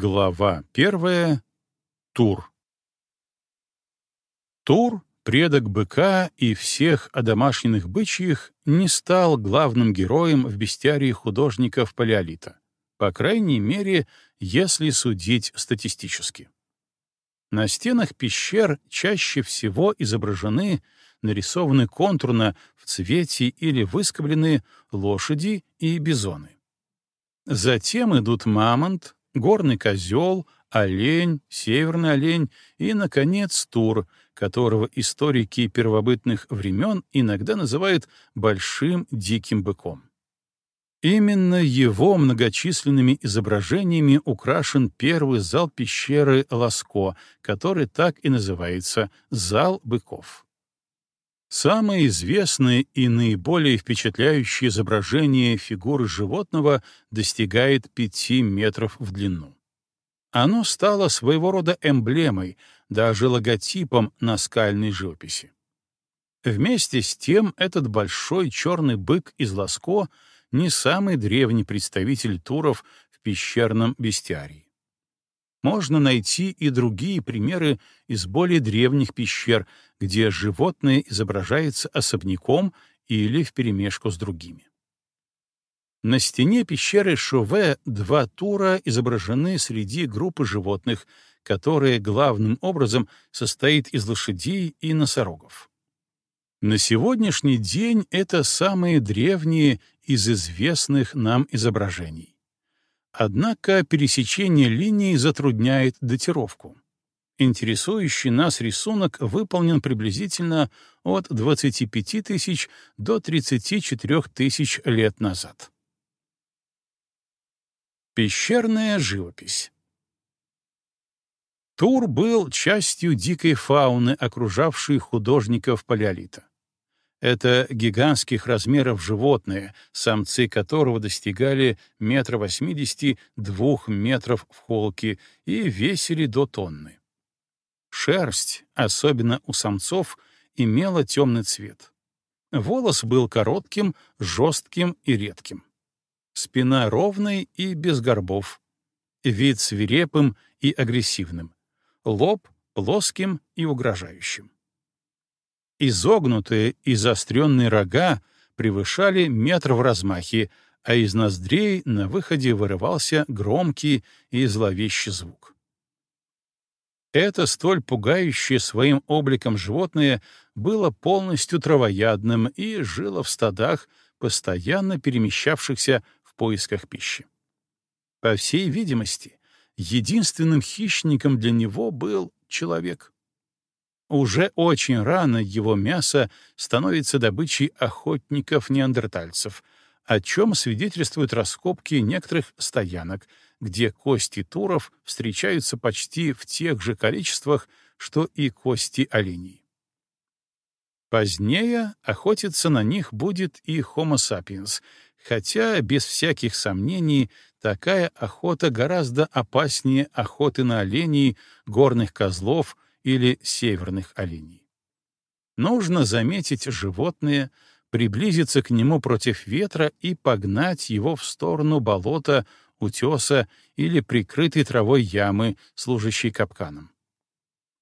Глава первая. Тур. Тур, предок быка и всех одомашненных бычьих, не стал главным героем в бестиарии художников палеолита, по крайней мере, если судить статистически. На стенах пещер чаще всего изображены, нарисованы контурно в цвете или выскоблены лошади и бизоны. Затем идут мамонт, горный козел, олень, северный олень и, наконец, тур, которого историки первобытных времен иногда называют «большим диким быком». Именно его многочисленными изображениями украшен первый зал пещеры Ласко, который так и называется «Зал быков». Самое известное и наиболее впечатляющее изображение фигуры животного достигает 5 метров в длину. Оно стало своего рода эмблемой, даже логотипом наскальной живописи. Вместе с тем этот большой черный бык из Ласко не самый древний представитель туров в пещерном бестиарии. Можно найти и другие примеры из более древних пещер, где животное изображается особняком или вперемешку с другими. На стене пещеры Шове два тура изображены среди группы животных, которая главным образом состоит из лошадей и носорогов. На сегодняшний день это самые древние из известных нам изображений. Однако пересечение линий затрудняет датировку. Интересующий нас рисунок выполнен приблизительно от 25 тысяч до 34 тысяч лет назад. Пещерная живопись Тур был частью дикой фауны, окружавшей художников палеолита. Это гигантских размеров животное, самцы которого достигали метра восьмидесяти двух метров в холке и весили до тонны. Шерсть, особенно у самцов, имела темный цвет. Волос был коротким, жестким и редким. Спина ровной и без горбов. Вид свирепым и агрессивным. Лоб плоским и угрожающим. Изогнутые и заостренные рога превышали метр в размахе, а из ноздрей на выходе вырывался громкий и зловещий звук. Это столь пугающее своим обликом животное было полностью травоядным и жило в стадах, постоянно перемещавшихся в поисках пищи. По всей видимости, единственным хищником для него был человек. Уже очень рано его мясо становится добычей охотников-неандертальцев, о чем свидетельствуют раскопки некоторых стоянок, где кости туров встречаются почти в тех же количествах, что и кости оленей. Позднее охотиться на них будет и Homo sapiens, хотя, без всяких сомнений, такая охота гораздо опаснее охоты на оленей, горных козлов — или северных оленей. Нужно заметить животное, приблизиться к нему против ветра и погнать его в сторону болота, утеса или прикрытой травой ямы, служащей капканом.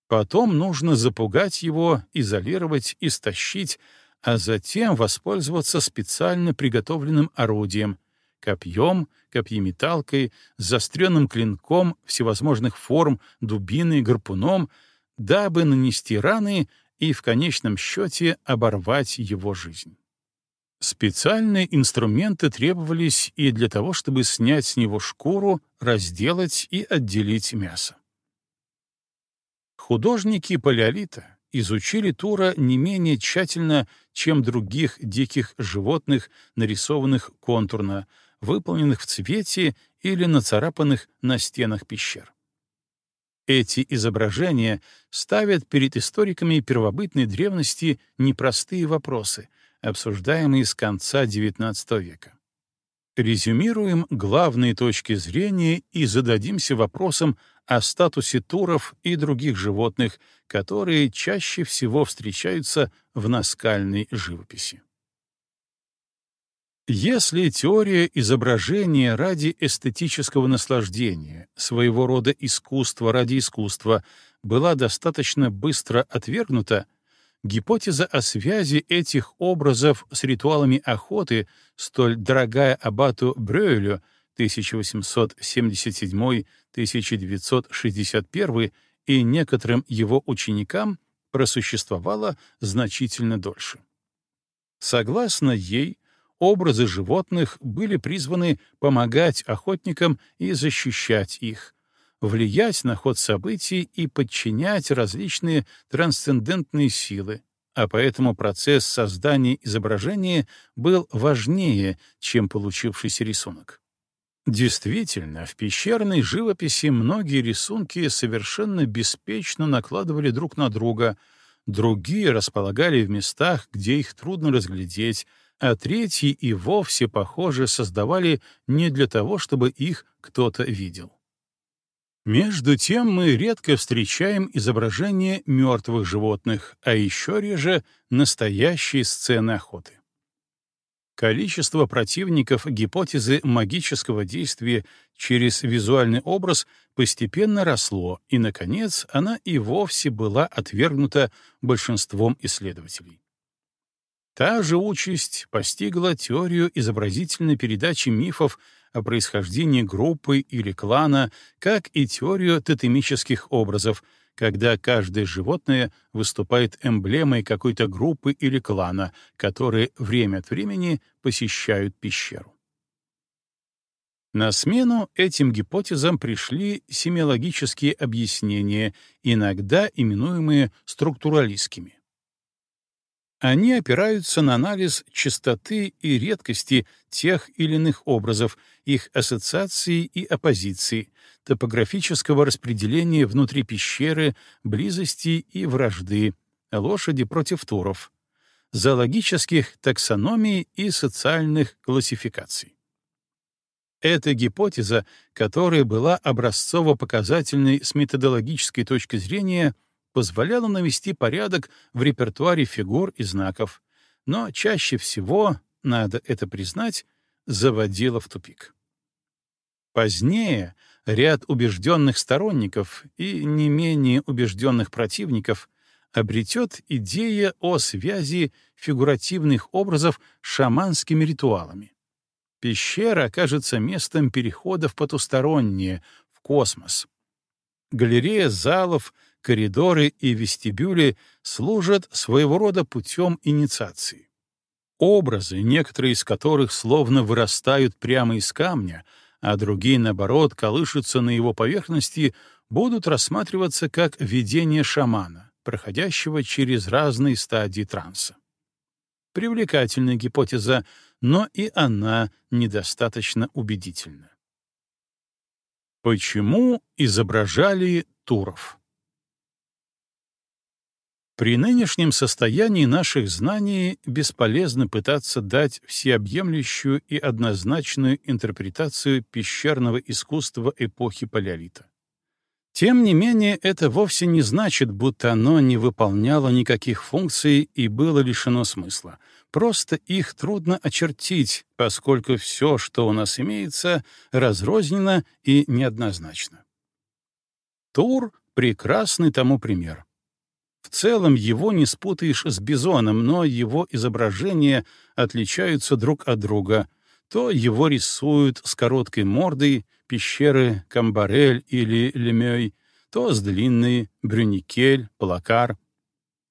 Потом нужно запугать его, изолировать, истощить, а затем воспользоваться специально приготовленным орудием — копьем, копьеметалкой, заостренным клинком всевозможных форм, дубиной, гарпуном — дабы нанести раны и в конечном счете оборвать его жизнь. Специальные инструменты требовались и для того, чтобы снять с него шкуру, разделать и отделить мясо. Художники палеолита изучили Тура не менее тщательно, чем других диких животных, нарисованных контурно, выполненных в цвете или нацарапанных на стенах пещер. Эти изображения ставят перед историками первобытной древности непростые вопросы, обсуждаемые с конца XIX века. Резюмируем главные точки зрения и зададимся вопросом о статусе туров и других животных, которые чаще всего встречаются в наскальной живописи. Если теория изображения ради эстетического наслаждения, своего рода искусства ради искусства, была достаточно быстро отвергнута, гипотеза о связи этих образов с ритуалами охоты, столь дорогая аббату Брюэлю 1877-1961 и некоторым его ученикам, просуществовала значительно дольше. Согласно ей, образы животных были призваны помогать охотникам и защищать их, влиять на ход событий и подчинять различные трансцендентные силы, а поэтому процесс создания изображения был важнее, чем получившийся рисунок. Действительно, в пещерной живописи многие рисунки совершенно беспечно накладывали друг на друга, другие располагали в местах, где их трудно разглядеть, а третьи и вовсе, похоже, создавали не для того, чтобы их кто-то видел. Между тем мы редко встречаем изображения мертвых животных, а еще реже — настоящие сцены охоты. Количество противников гипотезы магического действия через визуальный образ постепенно росло, и, наконец, она и вовсе была отвергнута большинством исследователей. Та же участь постигла теорию изобразительной передачи мифов о происхождении группы или клана, как и теорию тотемических образов, когда каждое животное выступает эмблемой какой-то группы или клана, которые время от времени посещают пещеру. На смену этим гипотезам пришли семиологические объяснения, иногда именуемые структуралистскими. Они опираются на анализ частоты и редкости тех или иных образов, их ассоциации и оппозиции, топографического распределения внутри пещеры, близости и вражды, лошади против туров, зоологических таксономий и социальных классификаций. Эта гипотеза, которая была образцово-показательной с методологической точки зрения — позволяло навести порядок в репертуаре фигур и знаков, но чаще всего, надо это признать, заводило в тупик. Позднее ряд убежденных сторонников и не менее убежденных противников обретет идея о связи фигуративных образов с шаманскими ритуалами. Пещера окажется местом перехода в потустороннее, в космос. Галерея залов — коридоры и вестибюли служат своего рода путем инициации. Образы, некоторые из которых словно вырастают прямо из камня, а другие, наоборот, колышутся на его поверхности, будут рассматриваться как видение шамана, проходящего через разные стадии транса. Привлекательная гипотеза, но и она недостаточно убедительна. Почему изображали туров? При нынешнем состоянии наших знаний бесполезно пытаться дать всеобъемлющую и однозначную интерпретацию пещерного искусства эпохи Палеолита. Тем не менее, это вовсе не значит, будто оно не выполняло никаких функций и было лишено смысла. Просто их трудно очертить, поскольку все, что у нас имеется, разрознено и неоднозначно. Тур — прекрасный тому пример. В целом его не спутаешь с бизоном, но его изображения отличаются друг от друга. То его рисуют с короткой мордой, пещеры Камбарель или Лемёй, то с длинной Брюникель, Плакар.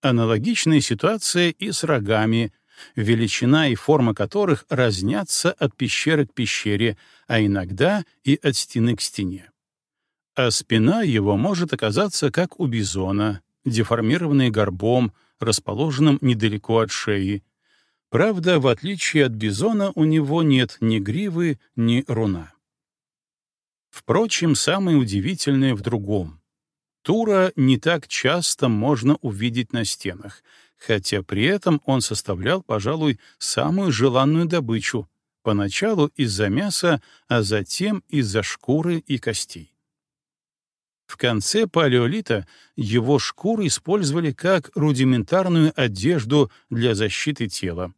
Аналогичная ситуация и с рогами, величина и форма которых разнятся от пещеры к пещере, а иногда и от стены к стене. А спина его может оказаться как у бизона, деформированный горбом, расположенным недалеко от шеи. Правда, в отличие от бизона, у него нет ни гривы, ни руна. Впрочем, самое удивительное в другом. Тура не так часто можно увидеть на стенах, хотя при этом он составлял, пожалуй, самую желанную добычу, поначалу из-за мяса, а затем из-за шкуры и костей. В конце палеолита его шкуры использовали как рудиментарную одежду для защиты тела.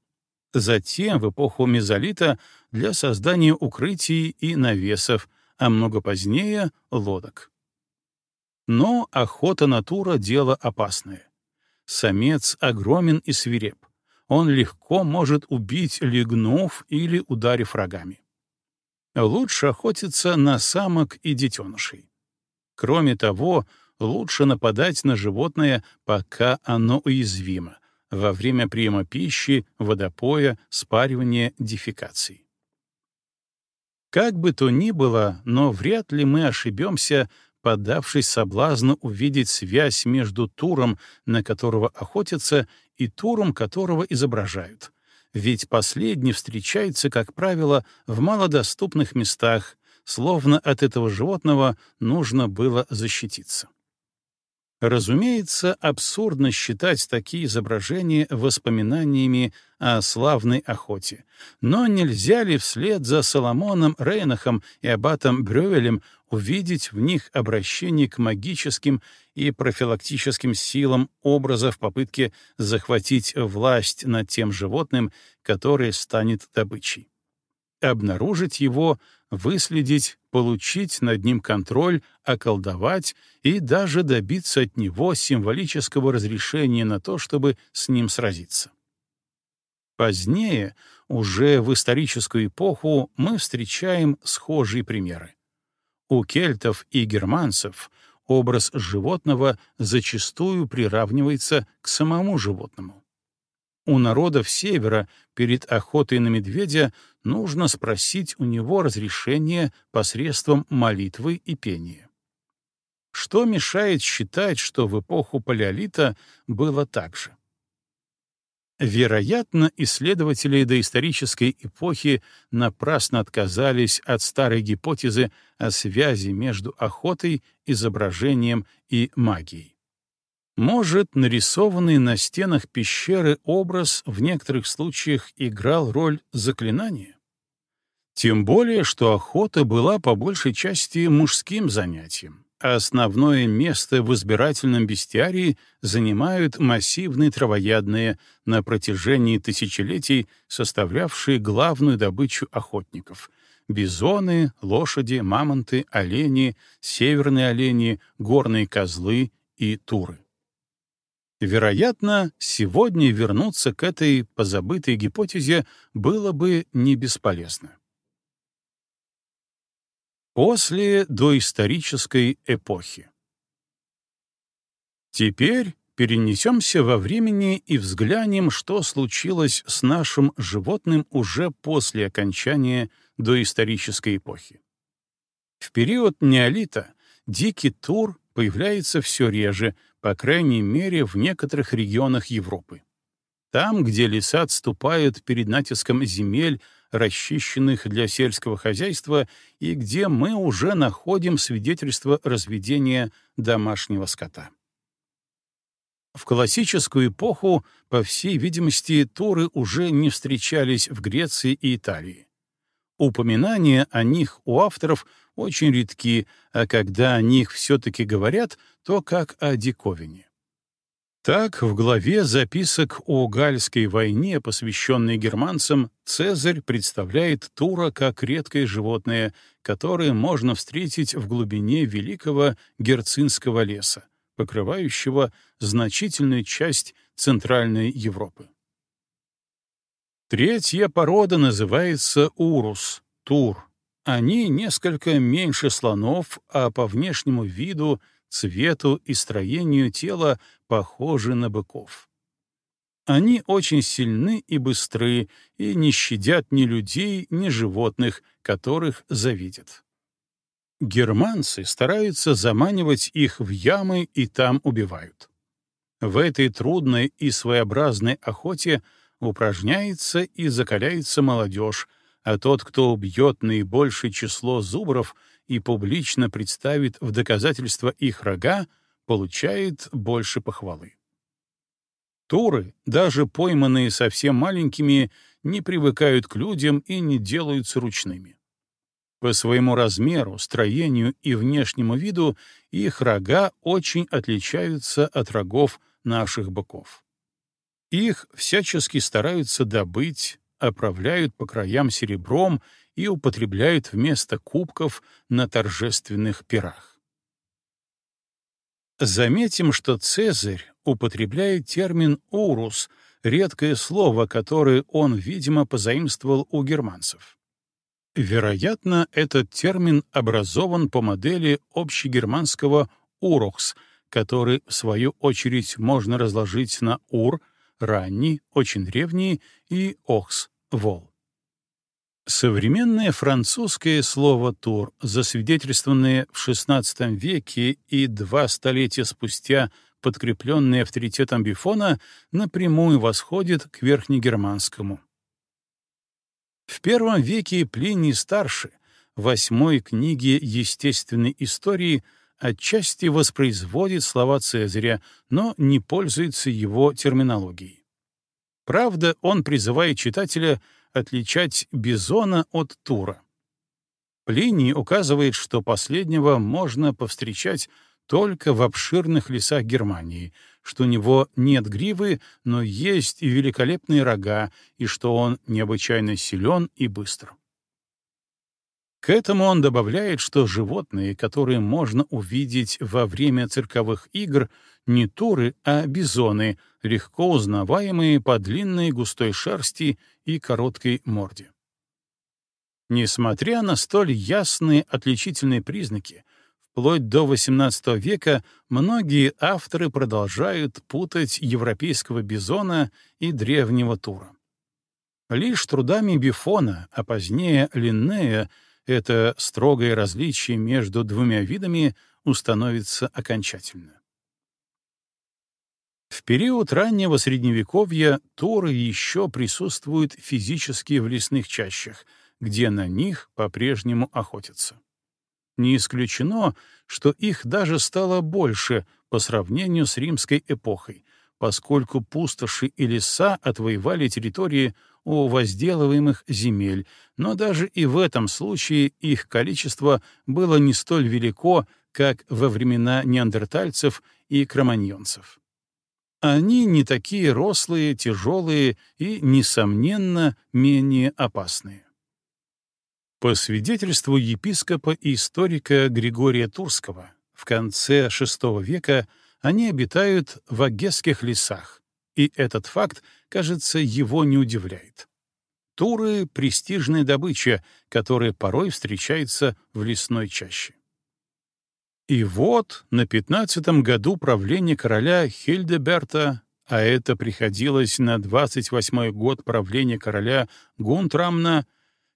Затем, в эпоху мезолита, для создания укрытий и навесов, а много позднее — лодок. Но охота натура — дело опасное. Самец огромен и свиреп. Он легко может убить, легнув или ударив рогами. Лучше охотиться на самок и детенышей. Кроме того, лучше нападать на животное, пока оно уязвимо, во время приема пищи, водопоя, спаривания, дефекации. Как бы то ни было, но вряд ли мы ошибемся, поддавшись соблазну увидеть связь между туром, на которого охотятся, и туром, которого изображают. Ведь последний встречается, как правило, в малодоступных местах, словно от этого животного нужно было защититься. Разумеется, абсурдно считать такие изображения воспоминаниями о славной охоте. Но нельзя ли вслед за Соломоном Рейнахом и аббатом Брювелем увидеть в них обращение к магическим и профилактическим силам образа в попытке захватить власть над тем животным, которое станет добычей? Обнаружить его выследить, получить над ним контроль, околдовать и даже добиться от него символического разрешения на то, чтобы с ним сразиться. Позднее, уже в историческую эпоху, мы встречаем схожие примеры. У кельтов и германцев образ животного зачастую приравнивается к самому животному. У народов Севера перед охотой на медведя нужно спросить у него разрешение посредством молитвы и пения. Что мешает считать, что в эпоху Палеолита было так же? Вероятно, исследователи доисторической эпохи напрасно отказались от старой гипотезы о связи между охотой, изображением и магией. Может, нарисованный на стенах пещеры образ в некоторых случаях играл роль заклинания? Тем более, что охота была по большей части мужским занятием, а основное место в избирательном бестиарии занимают массивные травоядные, на протяжении тысячелетий составлявшие главную добычу охотников — бизоны, лошади, мамонты, олени, северные олени, горные козлы и туры. Вероятно, сегодня вернуться к этой позабытой гипотезе было бы не бесполезно. После доисторической эпохи. Теперь перенесемся во времени и взглянем, что случилось с нашим животным уже после окончания доисторической эпохи. В период неолита дикий тур появляется все реже, по крайней мере, в некоторых регионах Европы. Там, где леса отступают перед натиском земель, расчищенных для сельского хозяйства и где мы уже находим свидетельство разведения домашнего скота. В классическую эпоху, по всей видимости, туры уже не встречались в Греции и Италии. Упоминания о них у авторов очень редки, а когда о них все-таки говорят, то как о диковине. Так, в главе записок о Гальской войне, посвященной германцам, Цезарь представляет тура как редкое животное, которое можно встретить в глубине великого герцинского леса, покрывающего значительную часть Центральной Европы. Третья порода называется урус, тур. Они несколько меньше слонов, а по внешнему виду — цвету и строению тела похожи на быков. Они очень сильны и быстры и не щадят ни людей, ни животных, которых завидят. Германцы стараются заманивать их в ямы и там убивают. В этой трудной и своеобразной охоте упражняется и закаляется молодежь, а тот, кто убьет наибольшее число зубров, и публично представит в доказательство их рога, получает больше похвалы. Туры, даже пойманные совсем маленькими, не привыкают к людям и не делаются ручными. По своему размеру, строению и внешнему виду их рога очень отличаются от рогов наших быков. Их всячески стараются добыть, оправляют по краям серебром и употребляют вместо кубков на торжественных пирах. Заметим, что Цезарь употребляет термин «урус», редкое слово, которое он, видимо, позаимствовал у германцев. Вероятно, этот термин образован по модели общегерманского «урохс», который, в свою очередь, можно разложить на «ур», ранний, очень древний, и «охс», «вол». Современное французское слово «тур», засвидетельствованное в XVI веке и два столетия спустя подкрепленное авторитетом Бифона, напрямую восходит к верхнегерманскому. В первом веке Плиний Старший, восьмой книге естественной истории, отчасти воспроизводит слова Цезаря, но не пользуется его терминологией. Правда, он призывает читателя отличать бизона от тура. Плиний указывает, что последнего можно повстречать только в обширных лесах Германии, что у него нет гривы, но есть и великолепные рога, и что он необычайно силен и быстр. К этому он добавляет, что животные, которые можно увидеть во время цирковых игр, не туры, а бизоны, легко узнаваемые по длинной густой шерсти и короткой морде. Несмотря на столь ясные отличительные признаки, вплоть до XVIII века многие авторы продолжают путать европейского бизона и древнего тура. Лишь трудами Бифона, а позднее Линнея, это строгое различие между двумя видами установится окончательно. В период раннего Средневековья туры еще присутствуют физически в лесных чащах, где на них по-прежнему охотятся. Не исключено, что их даже стало больше по сравнению с римской эпохой, поскольку пустоши и леса отвоевали территории у возделываемых земель, но даже и в этом случае их количество было не столь велико, как во времена неандертальцев и кроманьонцев. Они не такие рослые, тяжелые и, несомненно, менее опасные. По свидетельству епископа и историка Григория Турского, в конце VI века они обитают в Агесских лесах, и этот факт, кажется, его не удивляет. Туры — престижная добыча, которая порой встречается в лесной чаще. И вот на пятнадцатом году правления короля Хильдеберта, а это приходилось на двадцать восьмой год правления короля Гунтрамна,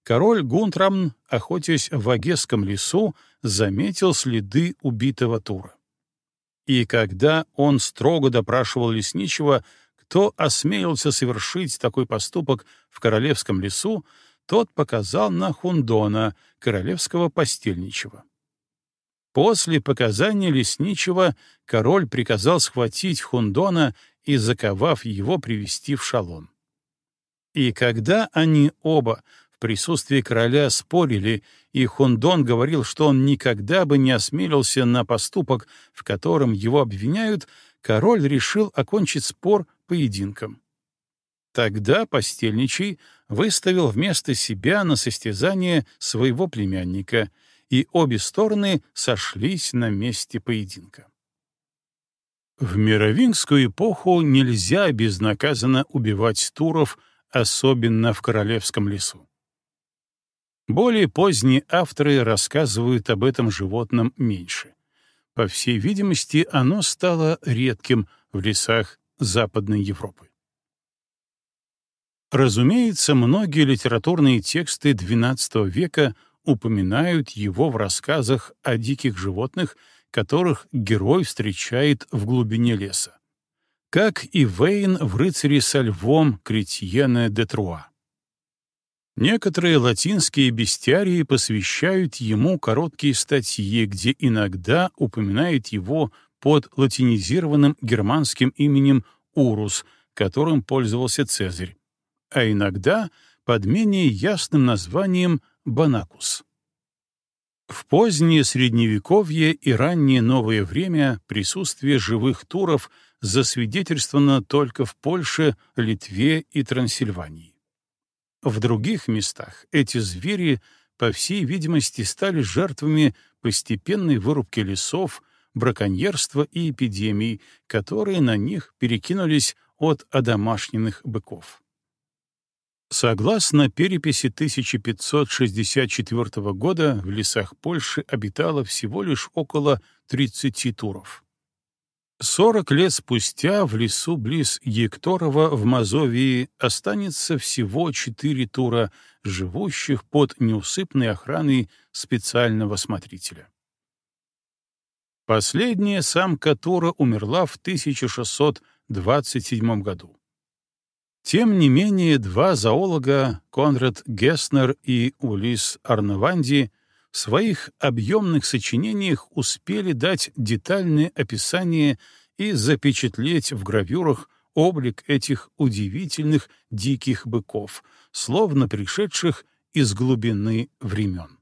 король Гунтрамн, охотясь в Агесском лесу, заметил следы убитого Тура. И когда он строго допрашивал лесничего, кто осмелился совершить такой поступок в королевском лесу, тот показал на Хундона, королевского постельничего. После показания лесничего король приказал схватить Хундона и, заковав его, привести в шалон. И когда они оба присутствии короля спорили, и Хундон говорил, что он никогда бы не осмелился на поступок, в котором его обвиняют, король решил окончить спор поединком. Тогда постельничий выставил вместо себя на состязание своего племянника — и обе стороны сошлись на месте поединка. В мировингскую эпоху нельзя безнаказанно убивать туров, особенно в Королевском лесу. Более поздние авторы рассказывают об этом животном меньше. По всей видимости, оно стало редким в лесах Западной Европы. Разумеется, многие литературные тексты XII века упоминают его в рассказах о диких животных, которых герой встречает в глубине леса. Как и Вейн в «Рыцаре со львом» Кретьена де Труа. Некоторые латинские бестиарии посвящают ему короткие статьи, где иногда упоминают его под латинизированным германским именем Урус, которым пользовался Цезарь, а иногда под менее ясным названием Банакус. В позднее Средневековье и раннее Новое время присутствие живых туров засвидетельствовано только в Польше, Литве и Трансильвании. В других местах эти звери, по всей видимости, стали жертвами постепенной вырубки лесов, браконьерства и эпидемий, которые на них перекинулись от одомашненных быков. Согласно переписи 1564 года, в лесах Польши обитало всего лишь около 30 туров. 40 лет спустя в лесу близ Екторова в Мазовии останется всего 4 тура, живущих под неусыпной охраной специального смотрителя. Последняя самка тура умерла в 1627 году. Тем не менее, два зоолога, Конрад Геснер и Улис Арнаванди, в своих объемных сочинениях успели дать детальное описание и запечатлеть в гравюрах облик этих удивительных диких быков, словно пришедших из глубины времен.